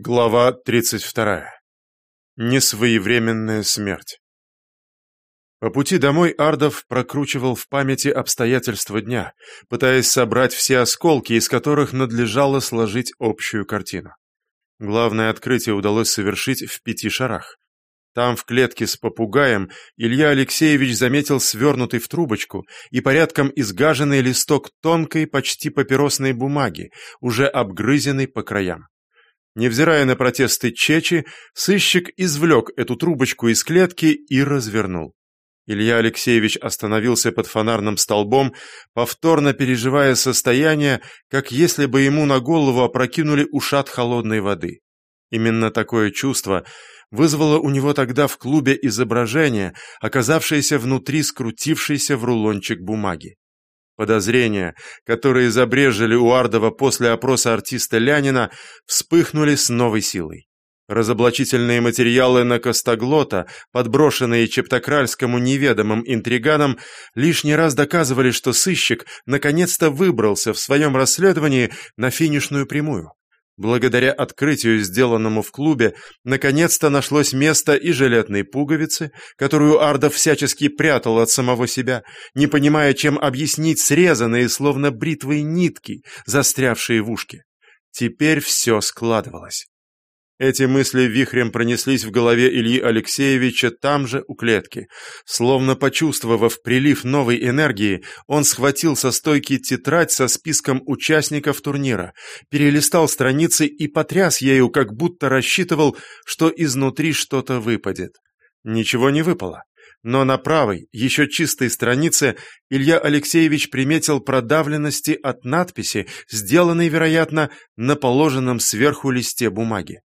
Глава 32. Несвоевременная смерть. По пути домой Ардов прокручивал в памяти обстоятельства дня, пытаясь собрать все осколки, из которых надлежало сложить общую картину. Главное открытие удалось совершить в пяти шарах. Там, в клетке с попугаем, Илья Алексеевич заметил свернутый в трубочку и порядком изгаженный листок тонкой, почти папиросной бумаги, уже обгрызенный по краям. Невзирая на протесты Чечи, сыщик извлек эту трубочку из клетки и развернул. Илья Алексеевич остановился под фонарным столбом, повторно переживая состояние, как если бы ему на голову опрокинули ушат холодной воды. Именно такое чувство вызвало у него тогда в клубе изображение, оказавшееся внутри скрутившейся в рулончик бумаги. Подозрения, которые забрежили у Ардова после опроса артиста Лянина, вспыхнули с новой силой. Разоблачительные материалы на Костоглота, подброшенные Чептокральскому неведомым интриганам, лишний раз доказывали, что сыщик наконец-то выбрался в своем расследовании на финишную прямую. Благодаря открытию, сделанному в клубе, наконец-то нашлось место и жилетной пуговицы, которую Ардов всячески прятал от самого себя, не понимая, чем объяснить срезанные, словно бритвой нитки, застрявшие в ушке. Теперь все складывалось. Эти мысли вихрем пронеслись в голове Ильи Алексеевича там же, у клетки. Словно почувствовав прилив новой энергии, он схватил со стойки тетрадь со списком участников турнира, перелистал страницы и потряс ею, как будто рассчитывал, что изнутри что-то выпадет. Ничего не выпало. Но на правой, еще чистой странице Илья Алексеевич приметил продавленности от надписи, сделанной, вероятно, на положенном сверху листе бумаги.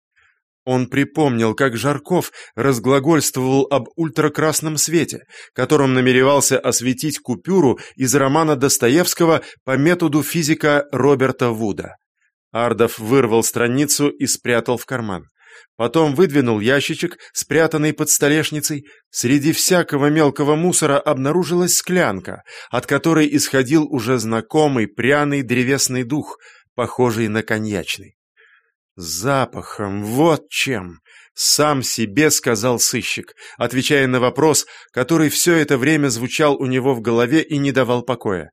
Он припомнил, как Жарков разглагольствовал об ультракрасном свете, которым намеревался осветить купюру из романа Достоевского по методу физика Роберта Вуда. Ардов вырвал страницу и спрятал в карман. Потом выдвинул ящичек, спрятанный под столешницей. Среди всякого мелкого мусора обнаружилась склянка, от которой исходил уже знакомый пряный древесный дух, похожий на коньячный. Запахом, вот чем! Сам себе сказал сыщик, отвечая на вопрос, который все это время звучал у него в голове и не давал покоя.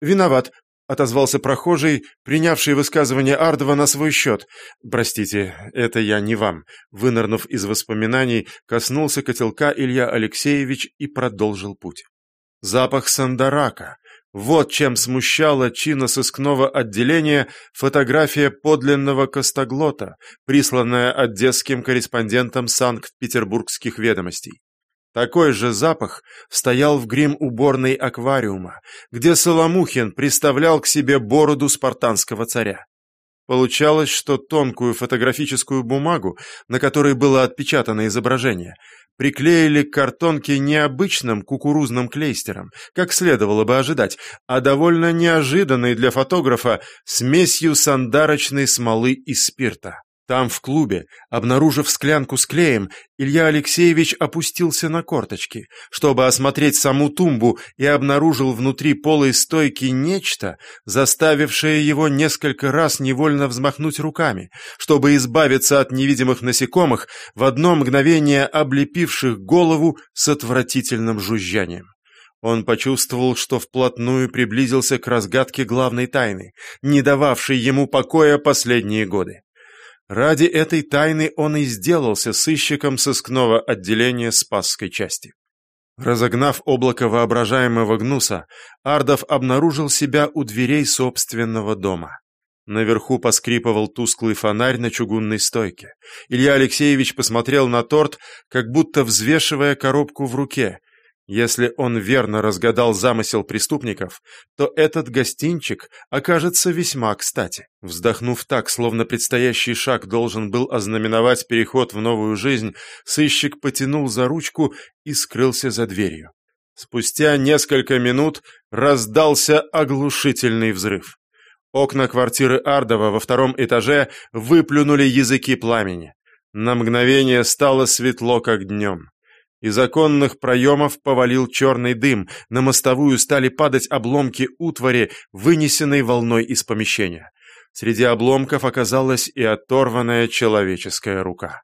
«Виноват», — отозвался прохожий, принявший высказывание Ардова на свой счет. «Простите, это я не вам». Вынырнув из воспоминаний, коснулся котелка Илья Алексеевич и продолжил путь. Запах сандарака, вот чем смущала чина сыскного отделения фотография подлинного Костоглота, присланная одесским корреспондентом Санкт-Петербургских ведомостей. Такой же запах стоял в грим-уборной аквариума, где Соломухин приставлял к себе бороду спартанского царя. Получалось, что тонкую фотографическую бумагу, на которой было отпечатано изображение, приклеили к картонке необычным кукурузным клейстером, как следовало бы ожидать, а довольно неожиданной для фотографа смесью сандарочной смолы и спирта. Там, в клубе, обнаружив склянку с клеем, Илья Алексеевич опустился на корточки, чтобы осмотреть саму тумбу и обнаружил внутри полой стойки нечто, заставившее его несколько раз невольно взмахнуть руками, чтобы избавиться от невидимых насекомых, в одно мгновение облепивших голову с отвратительным жужжанием. Он почувствовал, что вплотную приблизился к разгадке главной тайны, не дававшей ему покоя последние годы. Ради этой тайны он и сделался сыщиком сыскного отделения Спасской части. Разогнав облако воображаемого гнуса, Ардов обнаружил себя у дверей собственного дома. Наверху поскрипывал тусклый фонарь на чугунной стойке. Илья Алексеевич посмотрел на торт, как будто взвешивая коробку в руке, если он верно разгадал замысел преступников, то этот гостинчик окажется весьма кстати. Вздохнув так, словно предстоящий шаг должен был ознаменовать переход в новую жизнь, сыщик потянул за ручку и скрылся за дверью. Спустя несколько минут раздался оглушительный взрыв. Окна квартиры Ардова во втором этаже выплюнули языки пламени. На мгновение стало светло, как днем. Из оконных проемов повалил черный дым, на мостовую стали падать обломки утвари, вынесенной волной из помещения. Среди обломков оказалась и оторванная человеческая рука.